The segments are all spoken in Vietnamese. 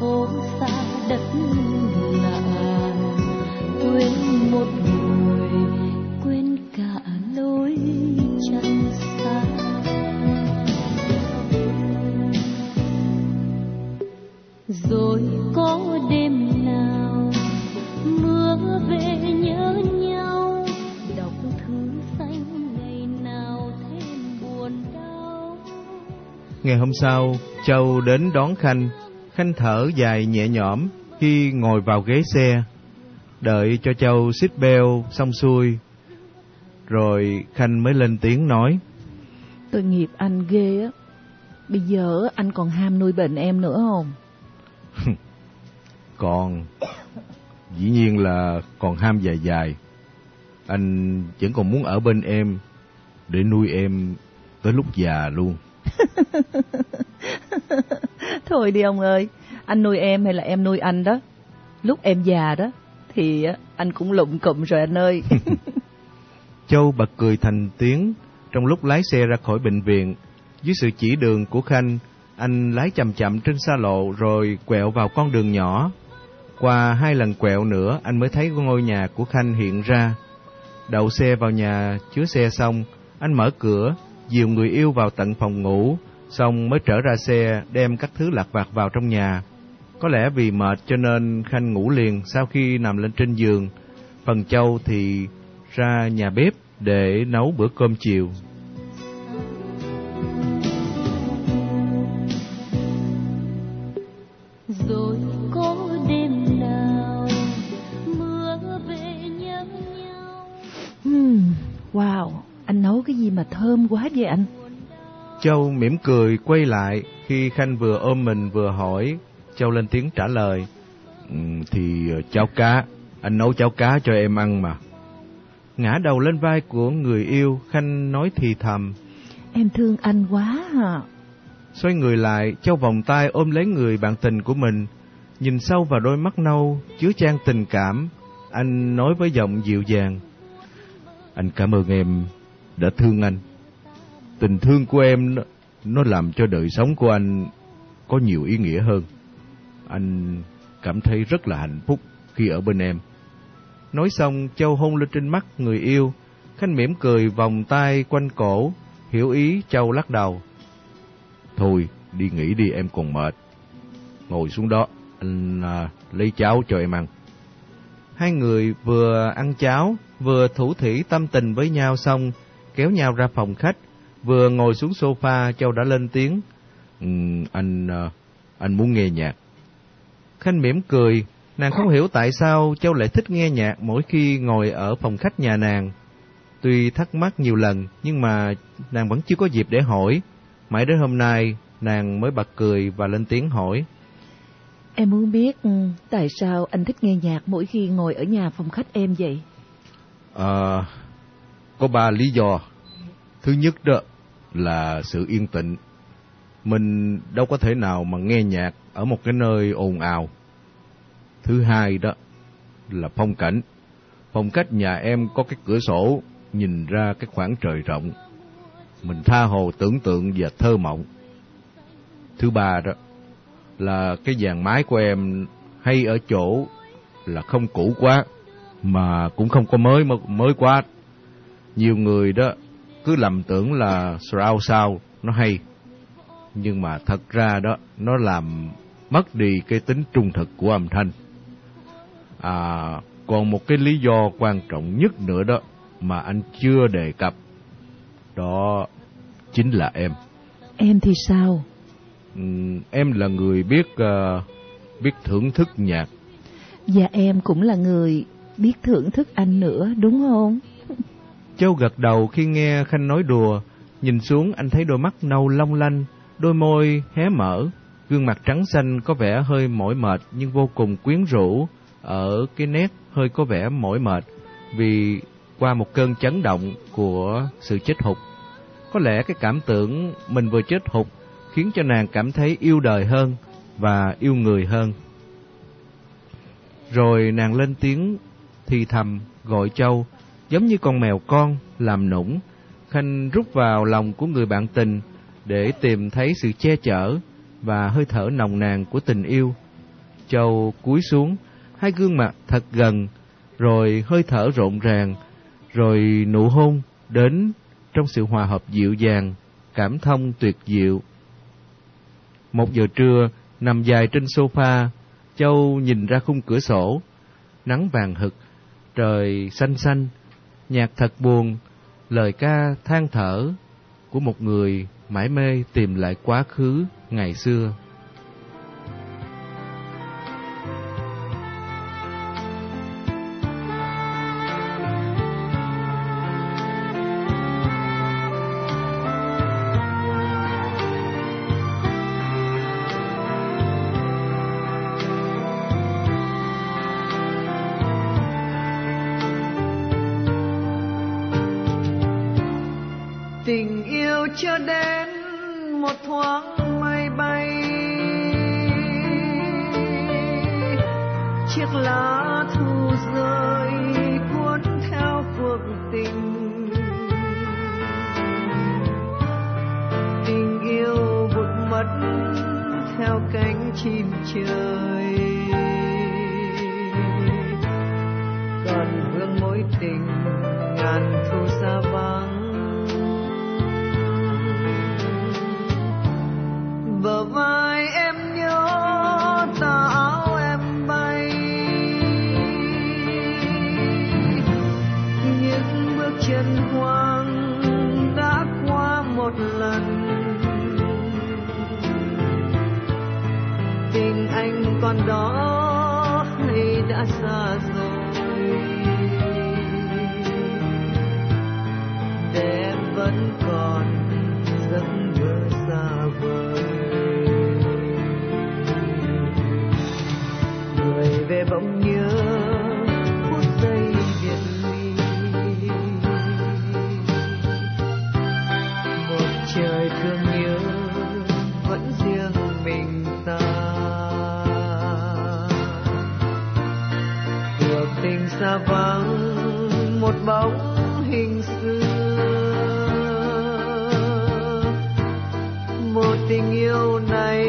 phố xa đất lạ. Quên một người quên cả lối chân xa. Rồi có đêm nào mưa về nhớ nhau đọc thư xanh ngày nào thêm buồn đau. Ngày hôm sau, Châu đến đón Khanh. Khanh thở dài nhẹ nhõm khi ngồi vào ghế xe. Đợi cho Châu xích beo xong xuôi. Rồi Khanh mới lên tiếng nói. Tội nghiệp anh ghê á. Bây giờ anh còn ham nuôi bệnh em nữa không? Còn, dĩ nhiên là còn ham dài dài. Anh vẫn còn muốn ở bên em để nuôi em tới lúc già luôn. Thôi đi ông ơi, anh nuôi em hay là em nuôi anh đó. Lúc em già đó, thì anh cũng lụng cụm rồi anh ơi. Châu bật cười thành tiếng trong lúc lái xe ra khỏi bệnh viện. Dưới sự chỉ đường của Khanh, anh lái chậm chậm trên xa lộ rồi quẹo vào con đường nhỏ. Qua hai lần quẹo nữa, anh mới thấy ngôi nhà của Khanh hiện ra. Đậu xe vào nhà chứa xe xong, anh mở cửa, dìu người yêu vào tận phòng ngủ, xong mới trở ra xe đem các thứ lạc vặt vào trong nhà. Có lẽ vì mệt cho nên Khanh ngủ liền sau khi nằm lên trên giường. Phần Châu thì ra nhà bếp để nấu bữa cơm chiều. Anh nấu cái gì mà thơm quá vậy anh? Châu mỉm cười quay lại khi Khanh vừa ôm mình vừa hỏi. Châu lên tiếng trả lời. "Ừ, thì ờ, cháo cá, anh nấu cháo cá cho em ăn mà. Ngã đầu lên vai của người yêu, Khanh nói thì thầm. Em thương anh quá hả? Xoay người lại, Châu vòng tay ôm lấy người bạn tình của mình. Nhìn sâu vào đôi mắt nâu, chứa chan tình cảm. Anh nói với giọng dịu dàng. Anh cảm ơn em đã thương anh. Tình thương của em nó, làm cho đời sống của anh có nhiều ý nghĩa hơn. Anh cảm thấy rất là hạnh phúc khi ở bên em. Nói xong, Châu hôn lên trên mắt người yêu. Khanh mỉm cười vòng tay quanh cổ, hiểu ý Châu lắc đầu. Thôi, đi nghỉ đi em còn mệt. Ngồi xuống đó, anh à, lấy cháo cho em ăn. Hai người vừa ăn cháo, vừa thủ thỉ tâm tình với nhau xong, kéo nhau ra phòng khách, vừa ngồi xuống sofa, Châu đã lên tiếng. "Ừ, anh, à, anh muốn nghe nhạc. Khanh mỉm cười, nàng không hiểu tại sao Châu lại thích nghe nhạc mỗi khi ngồi ở phòng khách nhà nàng. Tuy thắc mắc nhiều lần, nhưng mà nàng vẫn chưa có dịp để hỏi. Mãi đến hôm nay, nàng mới bật cười và lên tiếng hỏi. Em muốn biết ừ, tại sao anh thích nghe nhạc mỗi khi ngồi ở nhà phòng khách em vậy? À, có ba lý do. Thứ nhất đó là sự yên tĩnh. Mình đâu có thể nào mà nghe nhạc ở một cái nơi ồn ào. Thứ hai đó là phong cảnh. Phong cách nhà em có cái cửa sổ, nhìn ra cái khoảng trời rộng. Mình tha hồ tưởng tượng và thơ mộng. Thứ ba đó là cái dàn mái của em hay ở chỗ là không cũ quá, mà cũng không có mới mới quá. Nhiều người đó cứ lầm tưởng là surround sound nó hay. Nhưng mà thật ra đó nó làm mất đi cái tính trung thực của âm thanh. À, còn một cái lý do quan trọng nhất nữa đó mà anh chưa đề cập. Đó chính là em. Em thì sao? Ừm, em là người biết ờ, biết thưởng thức nhạc. Và em cũng là người biết thưởng thức anh nữa, đúng không? Châu gật đầu khi nghe Khanh nói đùa, nhìn xuống anh thấy đôi mắt nâu long lanh, đôi môi hé mở, gương mặt trắng xanh có vẻ hơi mỏi mệt nhưng vô cùng quyến rũ, ở cái nét hơi có vẻ mỏi mệt vì qua một cơn chấn động của sự chết hụt. Có lẽ cái cảm tưởng mình vừa chết hụt khiến cho nàng cảm thấy yêu đời hơn và yêu người hơn. Rồi nàng lên tiếng thì thầm gọi Châu, giống như con mèo con làm nũng. Khanh rút vào lòng của người bạn tình để tìm thấy sự che chở và hơi thở nồng nàn của tình yêu. Châu cúi xuống, hai gương mặt thật gần, rồi hơi thở rộn ràng, rồi nụ hôn đến trong sự hòa hợp dịu dàng, cảm thông tuyệt diệu. Một giờ trưa, nằm dài trên sofa, Châu nhìn ra khung cửa sổ, nắng vàng hực, trời xanh xanh, nhạc thật buồn, lời ca than thở của một người mãi mê tìm lại quá khứ ngày xưa. Trời thương nhớ vẫn riêng mình ta. Cuộc tình xa vắng, một bóng hình xưa. Một tình yêu này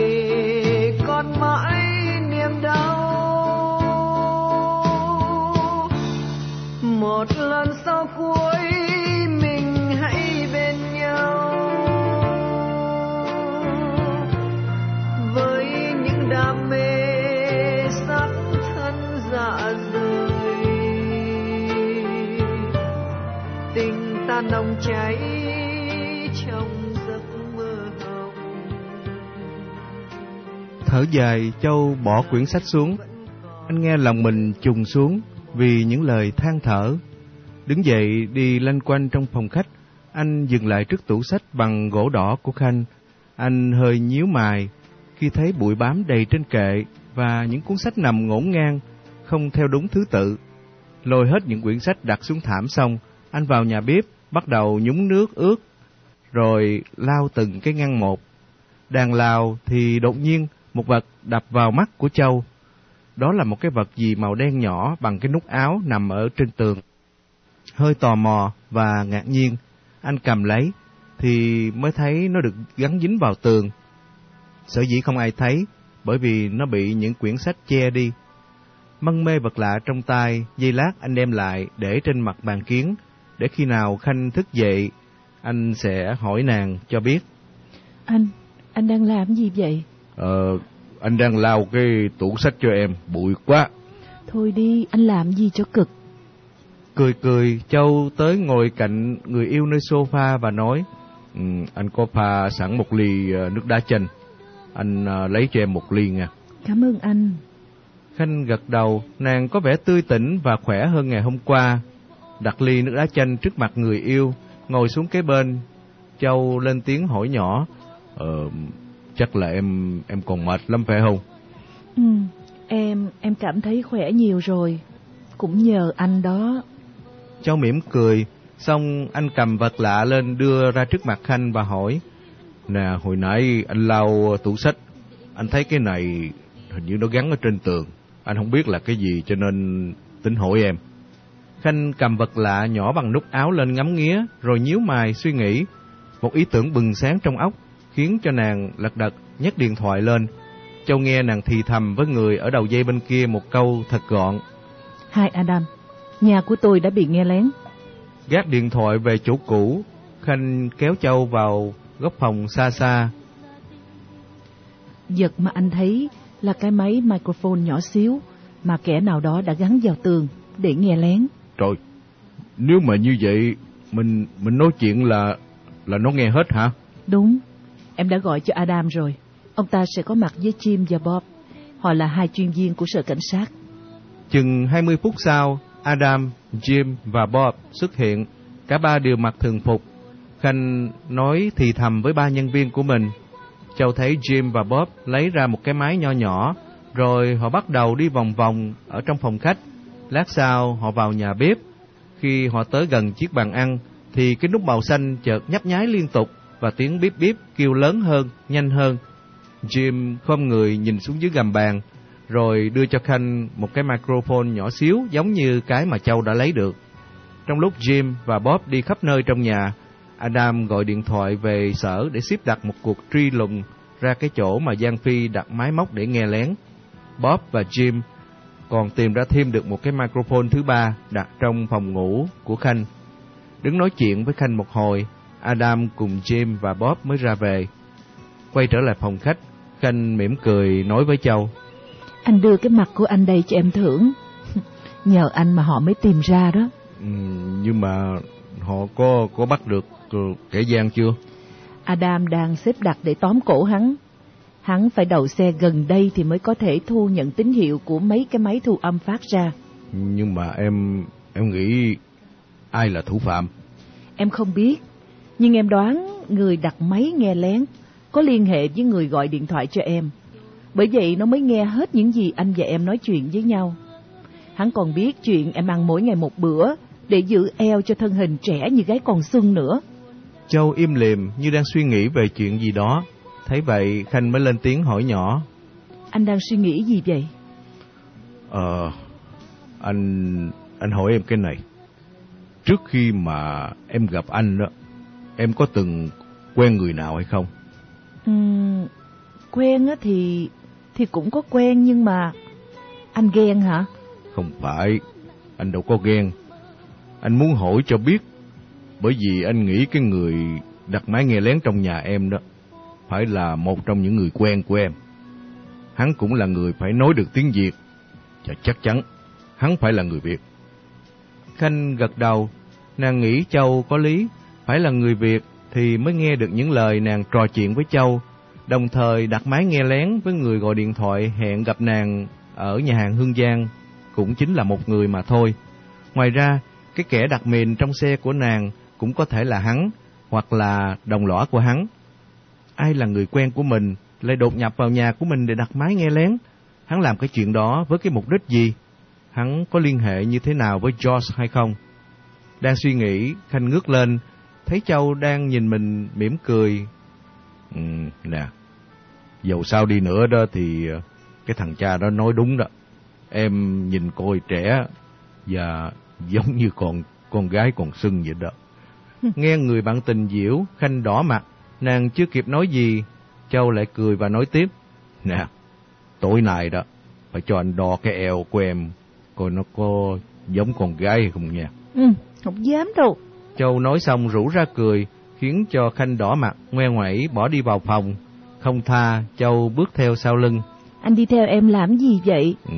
Thở dài, Châu bỏ quyển sách xuống. Anh nghe lòng mình trùng xuống vì những lời than thở. Đứng dậy đi lanh quanh trong phòng khách, anh dừng lại trước tủ sách bằng gỗ đỏ của Khanh. Anh hơi nhíu mày khi thấy bụi bám đầy trên kệ và những cuốn sách nằm ngổn ngang, không theo đúng thứ tự. Lôi hết những quyển sách đặt xuống thảm xong, anh vào nhà bếp, bắt đầu nhúng nước ướt, rồi lau từng cái ngăn một. Đang lao thì đột nhiên một vật đập vào mắt của Châu. Đó là một cái vật gì màu đen nhỏ bằng cái nút áo nằm ở trên tường. Hơi tò mò và ngạc nhiên, anh cầm lấy thì mới thấy nó được gắn dính vào tường. Sở dĩ không ai thấy bởi vì nó bị những quyển sách che đi. Mân mê vật lạ trong tay, giây lát anh đem lại để trên mặt bàn kiến, để khi nào Khanh thức dậy, anh sẽ hỏi nàng cho biết. Anh, anh đang làm gì vậy? Ờ, anh đang lau cái tủ sách cho em, bụi quá. Thôi đi, anh làm gì cho cực. Cười cười, Châu tới ngồi cạnh người yêu nơi sofa và nói, ừ, anh có pha sẵn một ly ờ, nước đá chanh, anh ờ, lấy cho em một ly nha. Cảm ơn anh. Khanh gật đầu, nàng có vẻ tươi tỉnh và khỏe hơn ngày hôm qua. Đặt ly nước đá chanh trước mặt người yêu, ngồi xuống kế bên. Châu lên tiếng hỏi nhỏ, ờ, chắc là em em còn mệt lắm phải không? Ừ, em, em cảm thấy khỏe nhiều rồi. Cũng nhờ anh đó. Châu mỉm cười, xong anh cầm vật lạ lên đưa ra trước mặt Khanh và hỏi, Nè, hồi nãy anh lau tủ sách, anh thấy cái này hình như nó gắn ở trên tường. Anh không biết là cái gì cho nên tính hỏi em. Khanh cầm vật lạ nhỏ bằng nút áo lên ngắm nghía, rồi nhíu mày suy nghĩ. Một ý tưởng bừng sáng trong óc, khiến cho nàng lật đật nhấc điện thoại lên. Châu nghe nàng thì thầm với người ở đầu dây bên kia một câu thật gọn. Hai Adam, nhà của tôi đã bị nghe lén. Gác điện thoại về chỗ cũ, Khanh kéo Châu vào góc phòng xa xa. Vật mà anh thấy là cái máy microphone nhỏ xíu mà kẻ nào đó đã gắn vào tường để nghe lén. Trời, nếu mà như vậy, mình mình nói chuyện là là nó nghe hết hả? Đúng, em đã gọi cho Adam rồi. Ông ta sẽ có mặt với Jim và Bob. Họ là hai chuyên viên của sở cảnh sát. Chừng 20 phút sau, Adam, Jim và Bob xuất hiện. Cả ba đều mặc thường phục. Khanh nói thì thầm với ba nhân viên của mình. Châu thấy Jim và Bob lấy ra một cái máy nho nhỏ, rồi họ bắt đầu đi vòng vòng ở trong phòng khách. Lát sau, họ vào nhà bếp. Khi họ tới gần chiếc bàn ăn, thì cái nút màu xanh chợt nhấp nháy liên tục và tiếng bíp bíp kêu lớn hơn, nhanh hơn. Jim khom người nhìn xuống dưới gầm bàn, rồi đưa cho Khanh một cái microphone nhỏ xíu giống như cái mà Châu đã lấy được. Trong lúc Jim và Bob đi khắp nơi trong nhà, Adam gọi điện thoại về sở để xếp đặt một cuộc truy lùng ra cái chỗ mà Giang Phi đặt máy móc để nghe lén. Bob và Jim còn tìm ra thêm được một cái microphone thứ ba đặt trong phòng ngủ của Khanh. Đứng nói chuyện với Khanh một hồi, Adam cùng Jim và Bob mới ra về. Quay trở lại phòng khách, Khanh mỉm cười nói với Châu. Anh đưa cái mặt của anh đây cho em thưởng. Nhờ anh mà họ mới tìm ra đó. Ừ, nhưng mà họ có có bắt được kẻ gian chưa? Adam đang xếp đặt để tóm cổ hắn. Hắn phải đậu xe gần đây thì mới có thể thu nhận tín hiệu của mấy cái máy thu âm phát ra. Nhưng mà em em nghĩ ai là thủ phạm? Em không biết, nhưng em đoán người đặt máy nghe lén có liên hệ với người gọi điện thoại cho em. Bởi vậy nó mới nghe hết những gì anh và em nói chuyện với nhau. Hắn còn biết chuyện em ăn mỗi ngày một bữa để giữ eo cho thân hình trẻ như gái còn xuân nữa. Châu im lìm như đang suy nghĩ về chuyện gì đó. Thấy vậy Khanh mới lên tiếng hỏi nhỏ. Anh đang suy nghĩ gì vậy? Ờ, anh anh hỏi em cái này. Trước khi mà em gặp anh đó, em có từng quen người nào hay không? Uhm, quen á thì thì cũng có quen nhưng mà anh ghen hả? Không phải, anh đâu có ghen. Anh muốn hỏi cho biết, bởi vì anh nghĩ cái người đặt máy nghe lén trong nhà em đó, phải là một trong những người quen của em. Hắn cũng là người phải nói được tiếng Việt, và chắc chắn hắn phải là người Việt. Khanh gật đầu, nàng nghĩ Châu có lý, phải là người Việt thì mới nghe được những lời nàng trò chuyện với Châu, đồng thời đặt máy nghe lén với người gọi điện thoại hẹn gặp nàng ở nhà hàng Hương Giang, cũng chính là một người mà thôi. Ngoài ra, cái kẻ đặt mìn trong xe của nàng cũng có thể là hắn, hoặc là đồng lõa của hắn. Ai là người quen của mình lại đột nhập vào nhà của mình để đặt máy nghe lén? Hắn làm cái chuyện đó với cái mục đích gì? Hắn có liên hệ như thế nào với George hay không? Đang suy nghĩ, Khanh ngước lên, thấy Châu đang nhìn mình mỉm cười. Ừ, nè, dầu sao đi nữa đó thì ờ, cái thằng cha đó nói đúng đó. Em nhìn coi trẻ và giống như con con gái còn sưng vậy đó. Nghe người bạn tình diễu, Khanh đỏ mặt, nàng chưa kịp nói gì, Châu lại cười và nói tiếp. Nè, tối nay đó, phải cho anh đo cái eo của em, coi nó có giống con gái hay không nha. Ừ, không dám đâu. Châu nói xong rủ ra cười, khiến cho Khanh đỏ mặt, ngoe ngoẩy bỏ đi vào phòng. Không tha, Châu bước theo sau lưng. Anh đi theo em làm gì vậy? Ừ,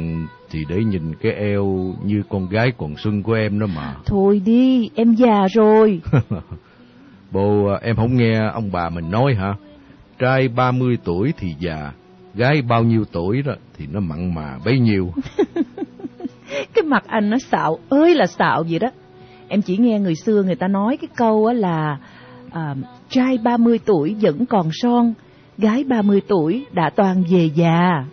thì để nhìn cái eo như con gái còn xuân của em đó mà. Thôi đi, em già rồi. Bộ à, em không nghe ông bà mình nói hả? Trai 30 tuổi thì già, gái bao nhiêu tuổi đó thì nó mặn mà bấy nhiêu. cái mặt anh nó xạo ơi là xạo vậy đó. Em chỉ nghe người xưa người ta nói cái câu á là à, trai 30 tuổi vẫn còn son, gái 30 tuổi đã toàn về già.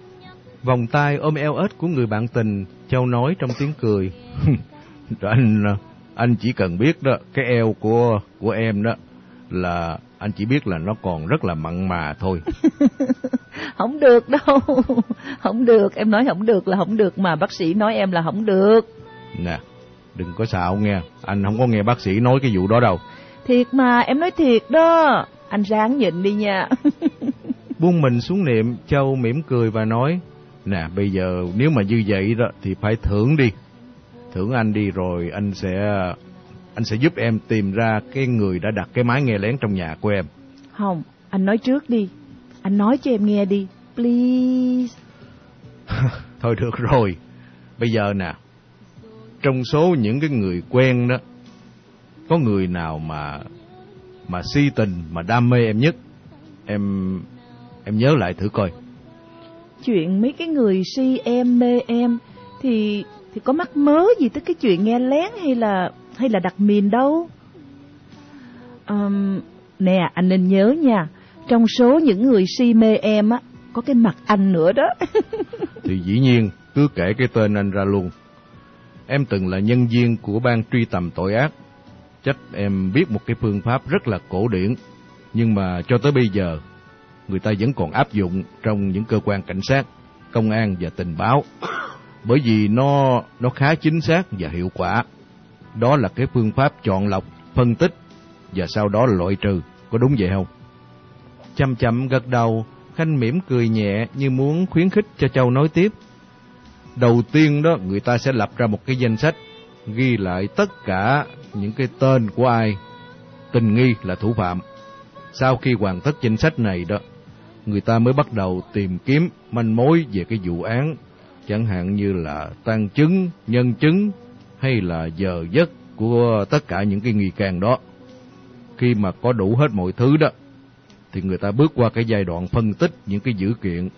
Vòng tay ôm eo ếch của người bạn tình, Châu nói trong tiếng cười. anh anh chỉ cần biết đó, cái eo của của em đó là anh chỉ biết là nó còn rất là mặn mà thôi. không được đâu, không được, em nói không được là không được mà bác sĩ nói em là không được. Nè, đừng có xạo nghe, anh không có nghe bác sĩ nói cái vụ đó đâu. Thiệt mà, em nói thiệt đó, anh ráng nhịn đi nha. Buông mình xuống niệm, Châu mỉm cười và nói, Nè, bây giờ nếu mà như vậy đó thì phải thưởng đi. Thưởng anh đi rồi anh sẽ anh sẽ giúp em tìm ra cái người đã đặt cái máy nghe lén trong nhà của em. Không, anh nói trước đi. Anh nói cho em nghe đi, please. Thôi được rồi. Bây giờ nè, trong số những cái người quen đó, có người nào mà mà si tình mà đam mê em nhất? Em em nhớ lại thử coi. Chuyện mấy cái người si em mê em thì thì có mắc mớ gì tới cái chuyện nghe lén hay là hay là đặt mìn đâu. Um, nè, anh nên nhớ nha, trong số những người si mê em á có cái mặt anh nữa đó. thì dĩ nhiên cứ kể cái tên anh ra luôn. Em từng là nhân viên của ban truy tầm tội ác. Chắc em biết một cái phương pháp rất là cổ điển, nhưng mà cho tới bây giờ người ta vẫn còn áp dụng trong những cơ quan cảnh sát, công an và tình báo. Bởi vì nó nó khá chính xác và hiệu quả. Đó là cái phương pháp chọn lọc, phân tích và sau đó loại trừ. Có đúng vậy không? Chậm chậm gật đầu, Khanh mỉm cười nhẹ như muốn khuyến khích cho Châu nói tiếp. Đầu tiên đó, người ta sẽ lập ra một cái danh sách, ghi lại tất cả những cái tên của ai tình nghi là thủ phạm. Sau khi hoàn tất danh sách này đó, người ta mới bắt đầu tìm kiếm manh mối về cái vụ án, chẳng hạn như là tang chứng, nhân chứng hay là giờ giấc của tất cả những cái nghi can đó. Khi mà có đủ hết mọi thứ đó, thì người ta bước qua cái giai đoạn phân tích những cái dữ kiện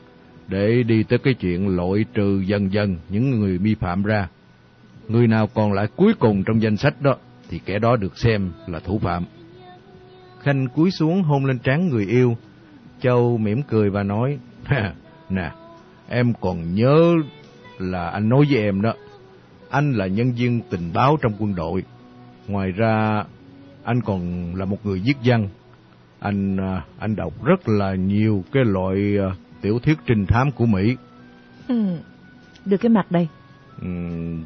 để đi tới cái chuyện loại trừ dần dần những người vi phạm ra. Người nào còn lại cuối cùng trong danh sách đó thì kẻ đó được xem là thủ phạm. Khanh cúi xuống hôn lên trán người yêu. Châu mỉm cười và nói, Nè, em còn nhớ là anh nói với em đó, anh là nhân viên tình báo trong quân đội. Ngoài ra, anh còn là một người viết văn. Anh à, anh đọc rất là nhiều cái loại à, tiểu thuyết trinh thám của Mỹ. Ừ, được cái mặt đây. Ừ,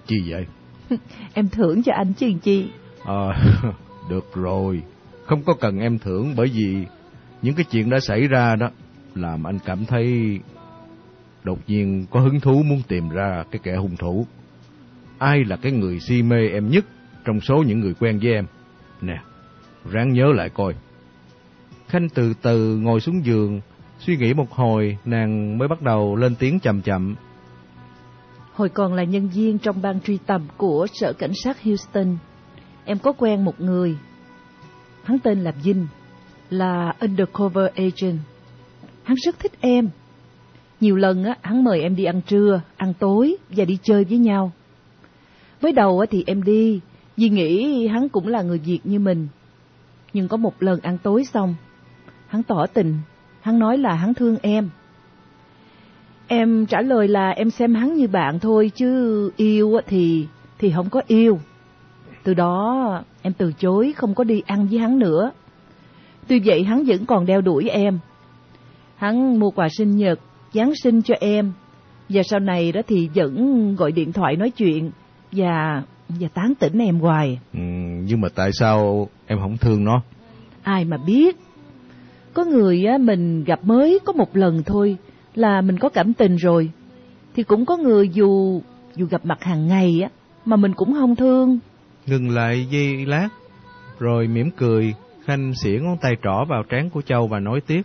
chi vậy? em thưởng cho anh chứ chi. À, được rồi, không có cần em thưởng bởi vì những cái chuyện đã xảy ra đó làm anh cảm thấy đột nhiên có hứng thú muốn tìm ra cái kẻ hung thủ. Ai là cái người si mê em nhất trong số những người quen với em? Nè, ráng nhớ lại coi. Khanh từ từ ngồi xuống giường, suy nghĩ một hồi, nàng mới bắt đầu lên tiếng chậm chậm. Hồi còn là nhân viên trong ban truy tầm của sở cảnh sát Houston, em có quen một người. Hắn tên là Vinh, là undercover agent. Hắn rất thích em. Nhiều lần á, hắn mời em đi ăn trưa, ăn tối và đi chơi với nhau. Với đầu á, thì em đi, vì nghĩ hắn cũng là người Việt như mình. Nhưng có một lần ăn tối xong, hắn tỏ tình, hắn nói là hắn thương em. Em trả lời là em xem hắn như bạn thôi chứ yêu thì thì không có yêu. Từ đó em từ chối không có đi ăn với hắn nữa. Tuy vậy hắn vẫn còn đeo đuổi em. Hắn mua quà sinh nhật, Giáng sinh cho em. Và sau này đó thì vẫn gọi điện thoại nói chuyện và và tán tỉnh em hoài. Ừ, nhưng mà tại sao em không thương nó? Ai mà biết. Có người á, mình gặp mới có một lần thôi là mình có cảm tình rồi. Thì cũng có người dù dù gặp mặt hàng ngày á mà mình cũng không thương. Ngừng lại giây lát, rồi mỉm cười, Khanh xỉa ngón tay trỏ vào trán của Châu và nói tiếp.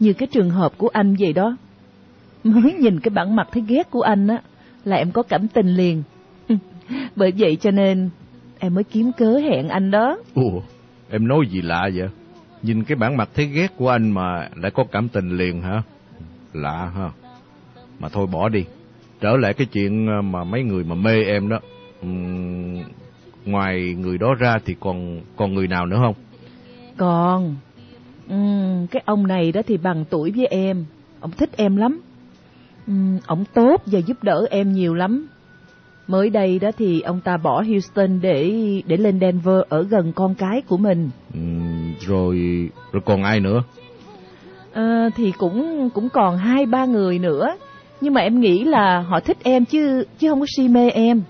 Như cái trường hợp của anh vậy đó. Mới nhìn cái bản mặt thấy ghét của anh á là em có cảm tình liền. Bởi vậy cho nên em mới kiếm cớ hẹn anh đó. Ủa, em nói gì lạ vậy? Nhìn cái bản mặt thấy ghét của anh mà lại có cảm tình liền hả? Lạ ha. Mà thôi bỏ đi. Trở lại cái chuyện ờ, mà mấy người mà mê em đó. Uhm, ngoài người đó ra thì còn còn người nào nữa không? Còn. Uhm, cái ông này đó thì bằng tuổi với em. Ông thích em lắm. Uhm, ông tốt và giúp đỡ em nhiều lắm. Mới đây đó thì ông ta bỏ Houston để để lên Denver ở gần con cái của mình. Ừ, rồi rồi còn ai nữa? À, thì cũng cũng còn hai ba người nữa. Nhưng mà em nghĩ là họ thích em chứ chứ không có si mê em.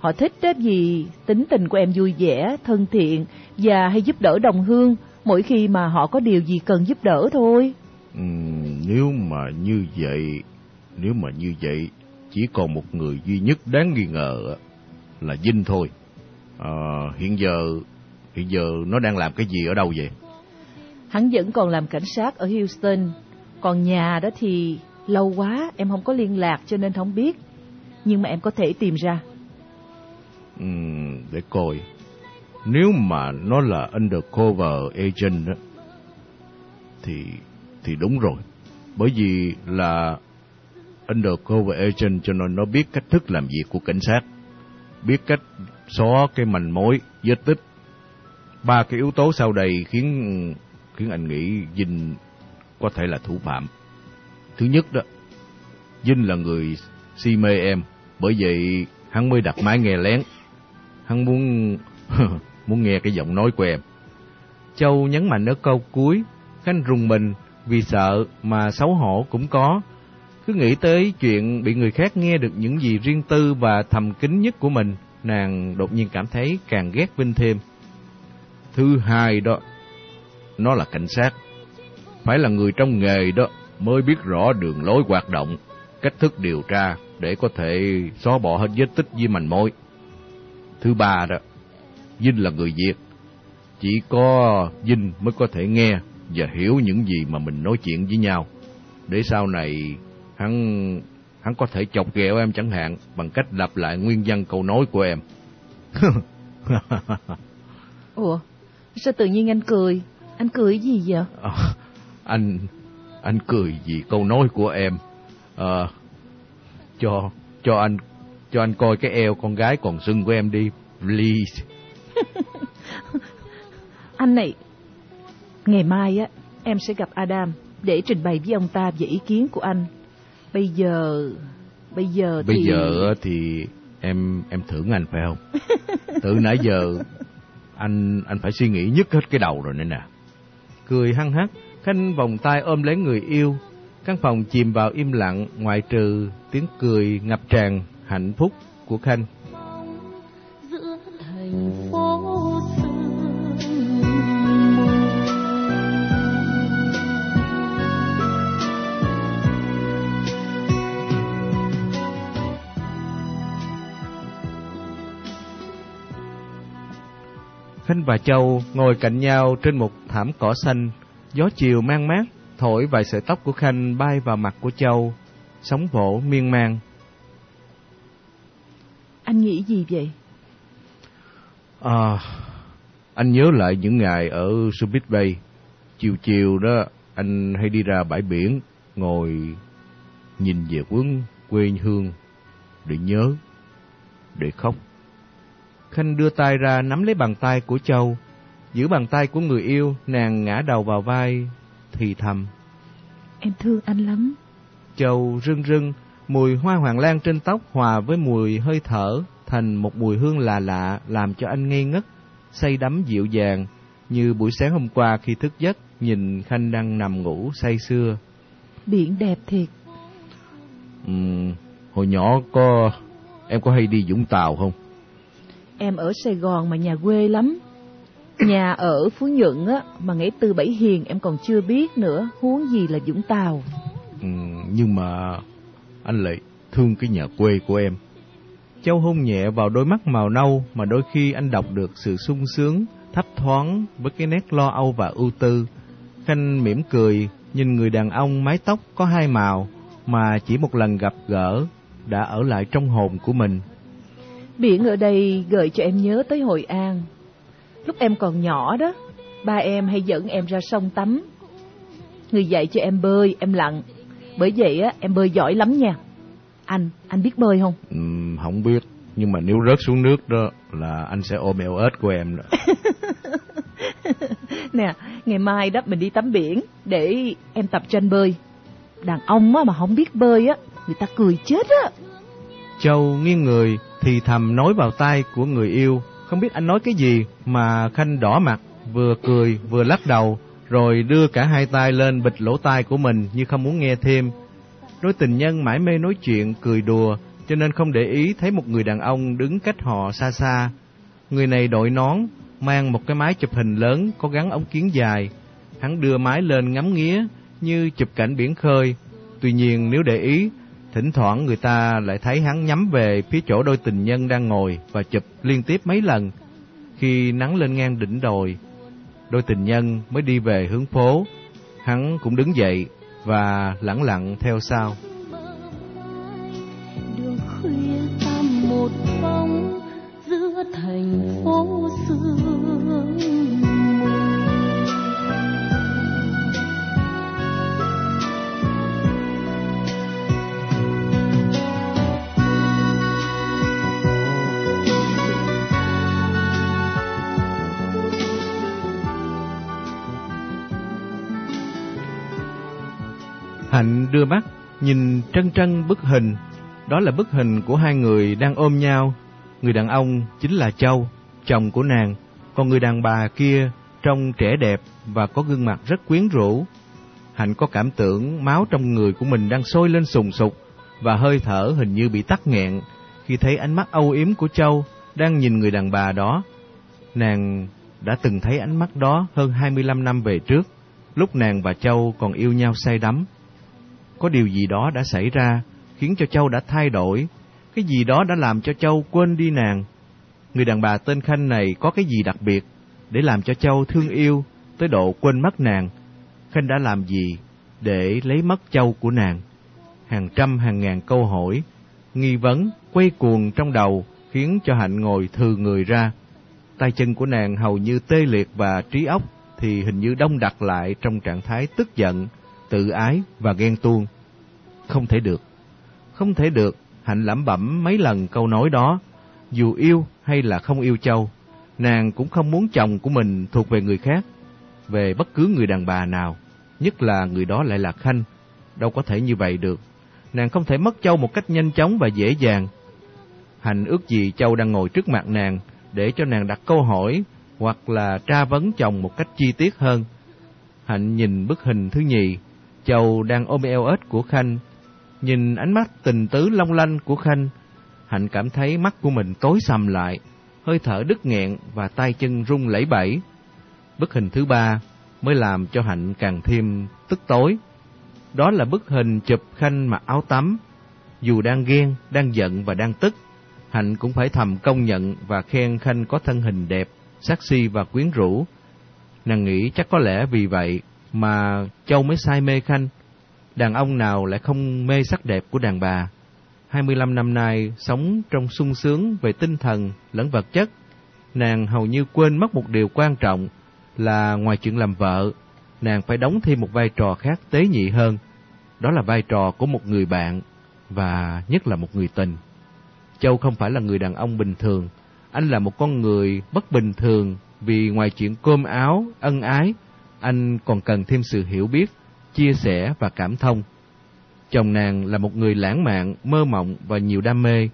Họ thích đó vì tính tình của em vui vẻ, thân thiện và hay giúp đỡ đồng hương mỗi khi mà họ có điều gì cần giúp đỡ thôi. Ừm, nếu mà như vậy, nếu mà như vậy, chỉ còn một người duy nhất đáng nghi ngờ là Vinh thôi. Ờ, hiện giờ, hiện giờ nó đang làm cái gì ở đâu vậy? Hắn vẫn còn làm cảnh sát ở Houston. Còn nhà đó thì lâu quá em không có liên lạc cho nên không biết. Nhưng mà em có thể tìm ra. Ừm, để coi. Nếu mà nó là undercover agent đó, thì thì đúng rồi. Bởi vì là undercover agent cho nên nó biết cách thức làm việc của cảnh sát, biết cách xóa cái manh mối, vết tích. Ba cái yếu tố sau đây khiến khiến anh nghĩ Vinh có thể là thủ phạm. Thứ nhất đó, Vinh là người si mê em, bởi vậy hắn mới đặt máy nghe lén. Hắn muốn muốn nghe cái giọng nói của em. Châu nhấn mạnh ở câu cuối, Khanh rùng mình vì sợ mà xấu hổ cũng có. Cứ nghĩ tới chuyện bị người khác nghe được những gì riêng tư và thầm kín nhất của mình, nàng đột nhiên cảm thấy càng ghét Vinh thêm. Thứ hai đó, nó là cảnh sát. Phải là người trong nghề đó mới biết rõ đường lối hoạt động, cách thức điều tra để có thể xóa bỏ hết vết tích với manh mối. Thứ ba đó, Vinh là người Việt. Chỉ có Vinh mới có thể nghe và hiểu những gì mà mình nói chuyện với nhau. Để sau này hắn hắn có thể chọc ghẹo em chẳng hạn bằng cách lặp lại nguyên văn câu nói của em. Ủa, sao tự nhiên anh cười? Anh cười gì vậy? À, anh anh cười vì câu nói của em. À, cho cho anh cho anh coi cái eo con gái còn sưng của em đi, please. Anh này, ngày mai á em sẽ gặp Adam để trình bày với ông ta về ý kiến của anh. Bây giờ, bây giờ thì Bây giờ thì em em thưởng anh phải không? Từ nãy giờ anh anh phải suy nghĩ nhức hết cái đầu rồi nên nè. Cười hăng hắc, Khanh vòng tay ôm lấy người yêu. Căn phòng chìm vào im lặng ngoại trừ tiếng cười ngập tràn hạnh phúc của Khanh. giữa thành Khanh và Châu ngồi cạnh nhau trên một thảm cỏ xanh, gió chiều mang mát, thổi vài sợi tóc của Khanh bay vào mặt của Châu, sóng vỗ miên man. anh nghĩ gì vậy? À, anh nhớ lại những ngày ở Subic Bay, chiều chiều đó anh hay đi ra bãi biển, ngồi nhìn về hướng quê hương để nhớ, để khóc. Khanh đưa tay ra nắm lấy bàn tay của Châu, giữ bàn tay của người yêu, nàng ngã đầu vào vai, thì thầm. Em thương anh lắm. Châu rưng rưng, mùi hoa hoàng lan trên tóc hòa với mùi hơi thở thành một mùi hương lạ lạ làm cho anh ngây ngất, say đắm dịu dàng như buổi sáng hôm qua khi thức giấc nhìn Khanh đang nằm ngủ say sưa. Biển đẹp thiệt. Ừm, hồi nhỏ có em có hay đi Vũng Tàu không? Em ở Sài Gòn mà nhà quê lắm. Nhà ở Phú Nhuận á, mà nghĩ từ Bảy Hiền em còn chưa biết nữa, huống gì là Vũng Tàu. Ừ, nhưng mà anh lại thương cái nhà quê của em. Châu hôn nhẹ vào đôi mắt màu nâu mà đôi khi anh đọc được sự sung sướng, thấp thoáng với cái nét lo âu và ưu tư. Khanh mỉm cười, nhìn người đàn ông mái tóc có hai màu mà chỉ một lần gặp gỡ đã ở lại trong hồn của mình. Biển ở đây gợi cho em nhớ tới Hội An. Lúc em còn nhỏ đó, ba em hay dẫn em ra sông tắm. Người dạy cho em bơi, em lặn. Bởi vậy á, em bơi giỏi lắm nha. Anh, anh biết bơi không? Ừm, không biết, nhưng mà nếu rớt xuống nước đó là anh sẽ ôm eo ếch của em đó. Nè, ngày mai đó mình đi tắm biển để em tập tranh bơi. Đàn ông á mà không biết bơi á, người ta cười chết á. Châu nghiêng người thì thầm nói vào tai của người yêu, không biết anh nói cái gì mà Khanh đỏ mặt, vừa cười vừa lắc đầu, rồi đưa cả hai tay lên bịch lỗ tai của mình như không muốn nghe thêm. Đôi tình nhân mãi mê nói chuyện, cười đùa, cho nên không để ý thấy một người đàn ông đứng cách họ xa xa. Người này đội nón, mang một cái máy chụp hình lớn có gắn ống kiến dài. Hắn đưa máy lên ngắm nghía, như chụp cảnh biển khơi. Tuy nhiên nếu để ý, thỉnh thoảng người ta lại thấy hắn nhắm về phía chỗ đôi tình nhân đang ngồi và chụp liên tiếp mấy lần. Khi nắng lên ngang đỉnh đồi, đôi tình nhân mới đi về hướng phố. Hắn cũng đứng dậy và lẳng lặng theo sau. đường khuya tăm một bóng giữa thành phố xưa Hạnh đưa mắt nhìn trân trân bức hình, đó là bức hình của hai người đang ôm nhau. Người đàn ông chính là Châu, chồng của nàng, còn người đàn bà kia trông trẻ đẹp và có gương mặt rất quyến rũ. Hạnh có cảm tưởng máu trong người của mình đang sôi lên sùng sục và hơi thở hình như bị tắc nghẹn khi thấy ánh mắt âu yếm của Châu đang nhìn người đàn bà đó. Nàng đã từng thấy ánh mắt đó hơn 25 năm về trước, lúc nàng và Châu còn yêu nhau say đắm. Có điều gì đó đã xảy ra, khiến cho Châu đã thay đổi. Cái gì đó đã làm cho Châu quên đi nàng. Người đàn bà tên Khanh này có cái gì đặc biệt, để làm cho Châu thương yêu, tới độ quên mất nàng. Khanh đã làm gì để lấy mất Châu của nàng? Hàng trăm hàng ngàn câu hỏi, nghi vấn, quay cuồng trong đầu, khiến cho Hạnh ngồi thừ người ra. Tay chân của nàng hầu như tê liệt và trí óc thì hình như đông đặc lại trong trạng thái tức giận, tự ái và ghen tuông. Không thể được. Không thể được, Hạnh lẩm bẩm mấy lần câu nói đó. Dù yêu hay là không yêu Châu, nàng cũng không muốn chồng của mình thuộc về người khác, về bất cứ người đàn bà nào, nhất là người đó lại là Khanh. Đâu có thể như vậy được. Nàng không thể mất Châu một cách nhanh chóng và dễ dàng. Hạnh ước gì Châu đang ngồi trước mặt nàng để cho nàng đặt câu hỏi hoặc là tra vấn chồng một cách chi tiết hơn. Hạnh nhìn bức hình thứ nhì, Châu đang ôm eo ếch của Khanh. Nhìn ánh mắt tình tứ long lanh của Khanh, Hạnh cảm thấy mắt của mình tối sầm lại, hơi thở đứt nghẹn và tay chân run lẩy bẩy. Bức hình thứ ba mới làm cho Hạnh càng thêm tức tối. Đó là bức hình chụp Khanh mặc áo tắm. Dù đang ghen, đang giận và đang tức, Hạnh cũng phải thầm công nhận và khen Khanh có thân hình đẹp, sexy và quyến rũ. Nàng nghĩ chắc có lẽ vì vậy mà Châu mới say mê Khanh. Đàn ông nào lại không mê sắc đẹp của đàn bà. 25 năm nay sống trong sung sướng về tinh thần lẫn vật chất, nàng hầu như quên mất một điều quan trọng là ngoài chuyện làm vợ, nàng phải đóng thêm một vai trò khác tế nhị hơn. Đó là vai trò của một người bạn và nhất là một người tình. Châu không phải là người đàn ông bình thường, anh là một con người bất bình thường vì ngoài chuyện cơm áo, ân ái, anh còn cần thêm sự hiểu biết, chia sẻ và cảm thông. Chồng nàng là một người lãng mạn, mơ mộng và nhiều đam mê.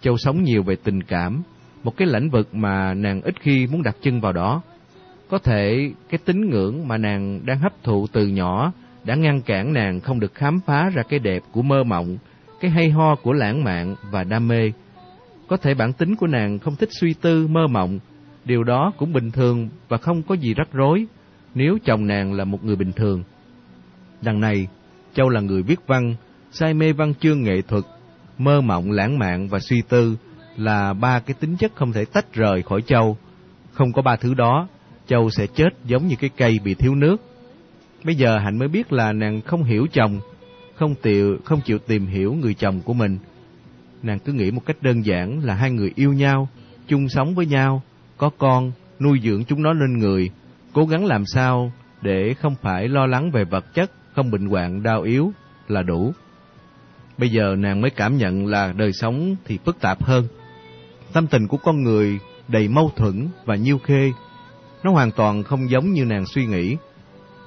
Châu sống nhiều về tình cảm, một cái lĩnh vực mà nàng ít khi muốn đặt chân vào đó. Có thể cái tín ngưỡng mà nàng đang hấp thụ từ nhỏ đã ngăn cản nàng không được khám phá ra cái đẹp của mơ mộng, cái hay ho của lãng mạn và đam mê. Có thể bản tính của nàng không thích suy tư, mơ mộng, điều đó cũng bình thường và không có gì rắc rối nếu chồng nàng là một người bình thường. Đằng này, Châu là người viết văn, say mê văn chương nghệ thuật, mơ mộng lãng mạn và suy tư là ba cái tính chất không thể tách rời khỏi Châu. Không có ba thứ đó, Châu sẽ chết giống như cái cây bị thiếu nước. Bây giờ Hạnh mới biết là nàng không hiểu chồng, không tiệu không chịu tìm hiểu người chồng của mình. Nàng cứ nghĩ một cách đơn giản là hai người yêu nhau, chung sống với nhau, có con, nuôi dưỡng chúng nó lên người, cố gắng làm sao để không phải lo lắng về vật chất, không bệnh hoạn đau yếu là đủ. Bây giờ nàng mới cảm nhận là đời sống thì phức tạp hơn. Tâm tình của con người đầy mâu thuẫn và nhiêu khê. Nó hoàn toàn không giống như nàng suy nghĩ.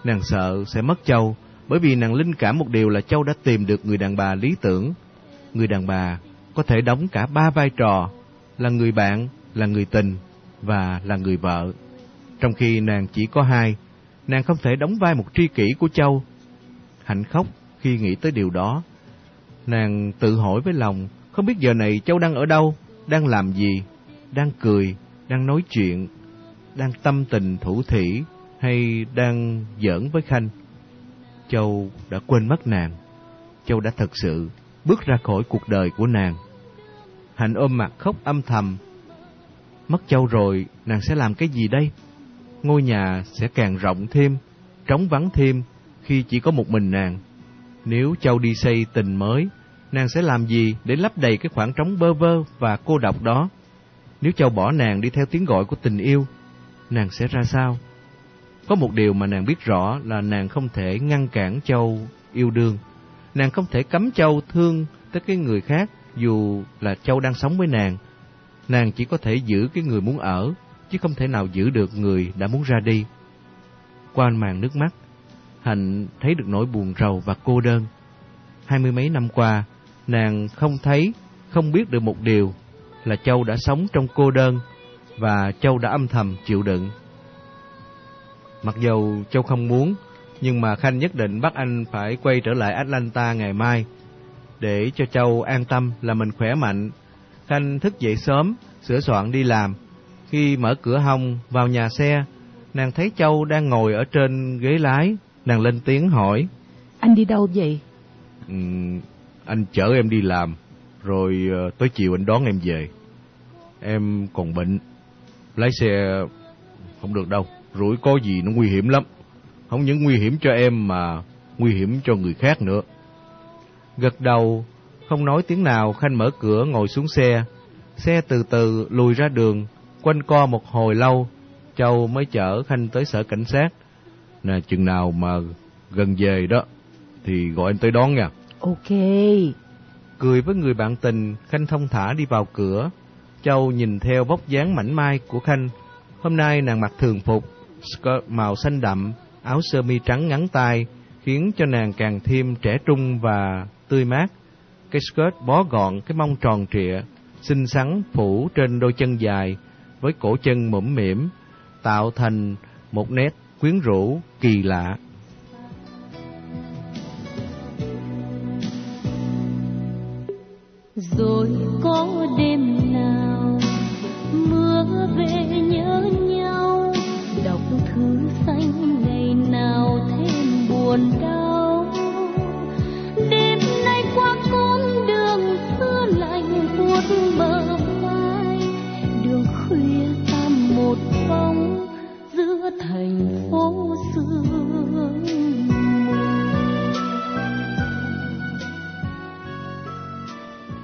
Nàng sợ sẽ mất Châu, bởi vì nàng linh cảm một điều là Châu đã tìm được người đàn bà lý tưởng. Người đàn bà có thể đóng cả ba vai trò, là người bạn, là người tình và là người vợ. Trong khi nàng chỉ có hai, nàng không thể đóng vai một tri kỷ của Châu. Hạnh khóc khi nghĩ tới điều đó. Nàng tự hỏi với lòng, không biết giờ này Châu đang ở đâu, đang làm gì, đang cười, đang nói chuyện, đang tâm tình thủ thỉ hay đang giỡn với Khanh. Châu đã quên mất nàng. Châu đã thật sự bước ra khỏi cuộc đời của nàng. Hạnh ôm mặt khóc âm thầm. Mất Châu rồi, nàng sẽ làm cái gì đây? Ngôi nhà sẽ càng rộng thêm, trống vắng thêm khi chỉ có một mình nàng. Nếu Châu đi xây tình mới, nàng sẽ làm gì để lấp đầy cái khoảng trống bơ vơ và cô độc đó? Nếu Châu bỏ nàng đi theo tiếng gọi của tình yêu, nàng sẽ ra sao? Có một điều mà nàng biết rõ là nàng không thể ngăn cản Châu yêu đương. Nàng không thể cấm Châu thương tới cái người khác dù là Châu đang sống với nàng. Nàng chỉ có thể giữ cái người muốn ở, chứ không thể nào giữ được người đã muốn ra đi. Qua màn nước mắt, Hạnh thấy được nỗi buồn rầu và cô đơn. Hai mươi mấy năm qua, nàng không thấy, không biết được một điều là Châu đã sống trong cô đơn và Châu đã âm thầm chịu đựng. Mặc dù Châu không muốn, nhưng mà Khanh nhất định bắt anh phải quay trở lại Atlanta ngày mai để cho Châu an tâm là mình khỏe mạnh. Khanh thức dậy sớm, sửa soạn đi làm. Khi mở cửa hông vào nhà xe, nàng thấy Châu đang ngồi ở trên ghế lái, nàng lên tiếng hỏi: "Anh đi đâu vậy?" Ừ, anh chở em đi làm, rồi uh, tới chiều anh đón em về. Em còn bệnh, lái xe không được đâu, rủi có gì nó nguy hiểm lắm. Không những nguy hiểm cho em mà nguy hiểm cho người khác nữa. Gật đầu, không nói tiếng nào, Khanh mở cửa ngồi xuống xe. Xe từ từ lùi ra đường, quanh co một hồi lâu, Châu mới chở Khanh tới sở cảnh sát. Nè, chừng nào mà gần về đó, thì gọi anh tới đón nha. Ok. Cười với người bạn tình, Khanh thông thả đi vào cửa. Châu nhìn theo vóc dáng mảnh mai của Khanh. Hôm nay nàng mặc thường phục, skirt màu xanh đậm, áo sơ mi trắng ngắn tay, khiến cho nàng càng thêm trẻ trung và tươi mát. Cái skirt bó gọn, cái mông tròn trịa, xinh xắn phủ trên đôi chân dài, với cổ chân mũm mỉm, tạo thành một nét quyến rũ kỳ lạ. Rồi có đêm nào mưa về nhớ nhau, đọc thư xanh ngày nào thêm buồn đau. Đêm nay qua con đường xưa lạnh buốt bờ vai, đường khuya tăm một bóng giữa thành phố xưa